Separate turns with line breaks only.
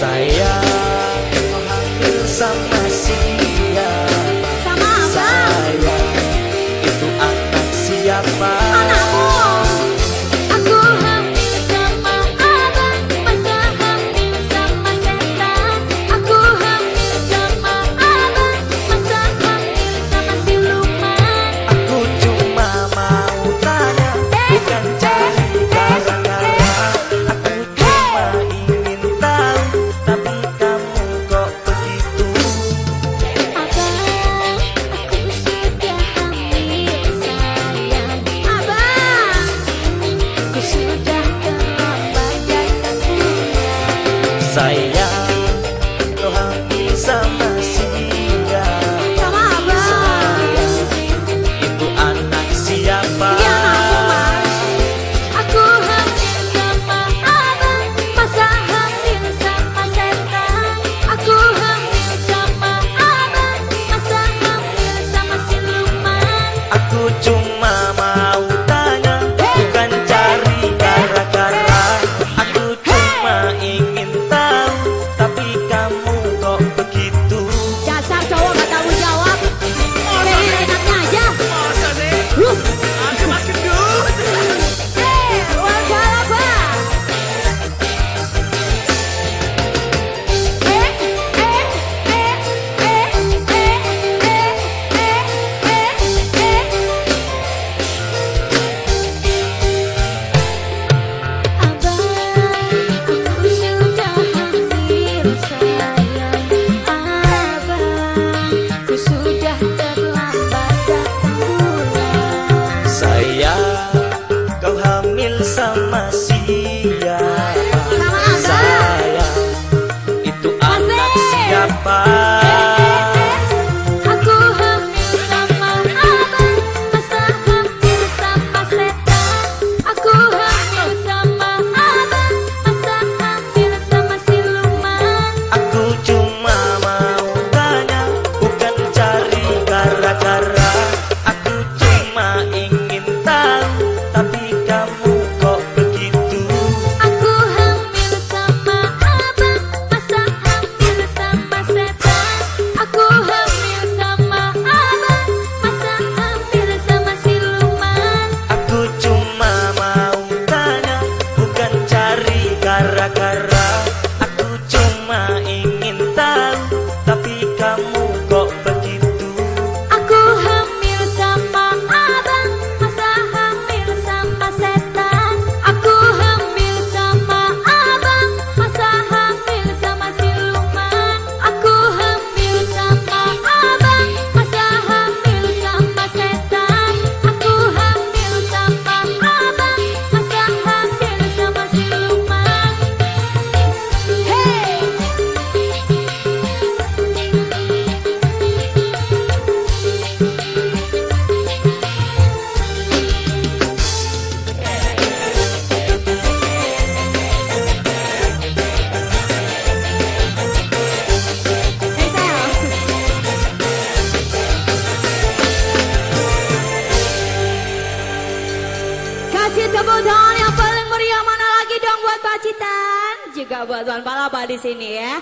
Sayang, sampai ใส่ Kasih tepuk tangan yang paling meriah mana lagi dong buat Pacitan. Juga buat Tuan Palapa di sini ya.